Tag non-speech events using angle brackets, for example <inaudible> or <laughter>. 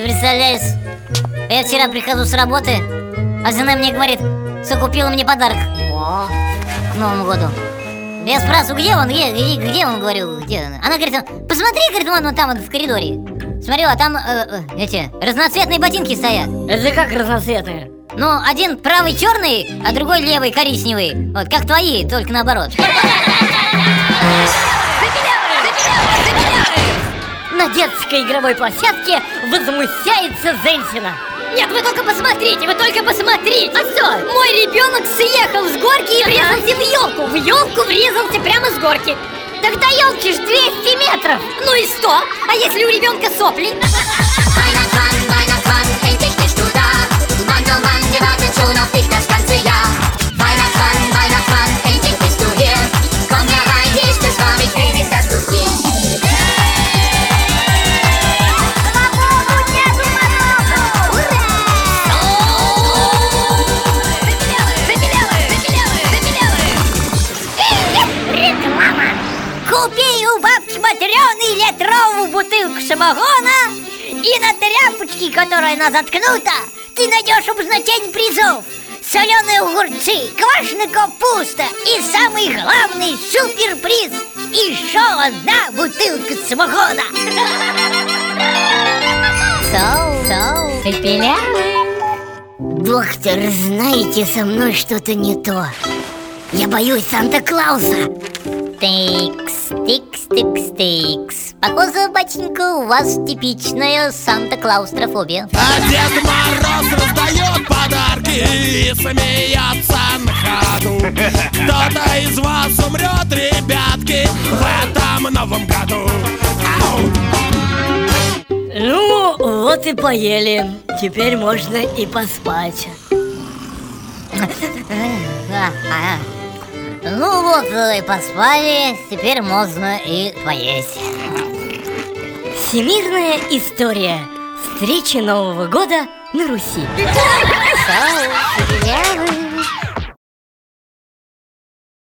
представляешь? Я вчера прихожу с работы, а жена мне говорит, что купила мне подарок к Новому году. Я спрашиваю, где он, где, где, где он, говорю, где он? Она говорит, посмотри, говорит, вон, вон там, вот, в коридоре. Смотрю, а там э, э, эти разноцветные ботинки стоят. Это как разноцветные? Ну, один правый черный, а другой левый коричневый. Вот, как твои, только наоборот. На детской игровой площадке возмущается женщина. Нет, вы только посмотрите, вы только посмотрите! А что? Мой ребенок съехал с горки и врезался в елку! В елку врезался прямо с горки! Так до елки ж 200 метров! Ну и что? А если у ребенка сопли? Купи у бабки Матрёны литровую бутылку самогона. И на тряпочке, которая она заткнута, ты найдешь обозначение призов. Соленые огурцы, квашеная капуста И самый главный суперприз. Еще одна бутылка самогона. Соу, соу, пепелявый Доктор, знаете, со мной что-то не то? Я боюсь Санта-Клауса. Тикс, тикс, тикс, тикс Похоже, батенька, у вас типичная Санта-Клаустрофобия А Дед Мороз раздает подарки и смеется на ходу Кто-то из вас умрет, ребятки, в этом новом году Ау! Ну, вот и поели. Теперь можно и поспать. <laughs> Ну вот и поспали, теперь можно и поесть Всемирная история. Встреча Нового года на Руси.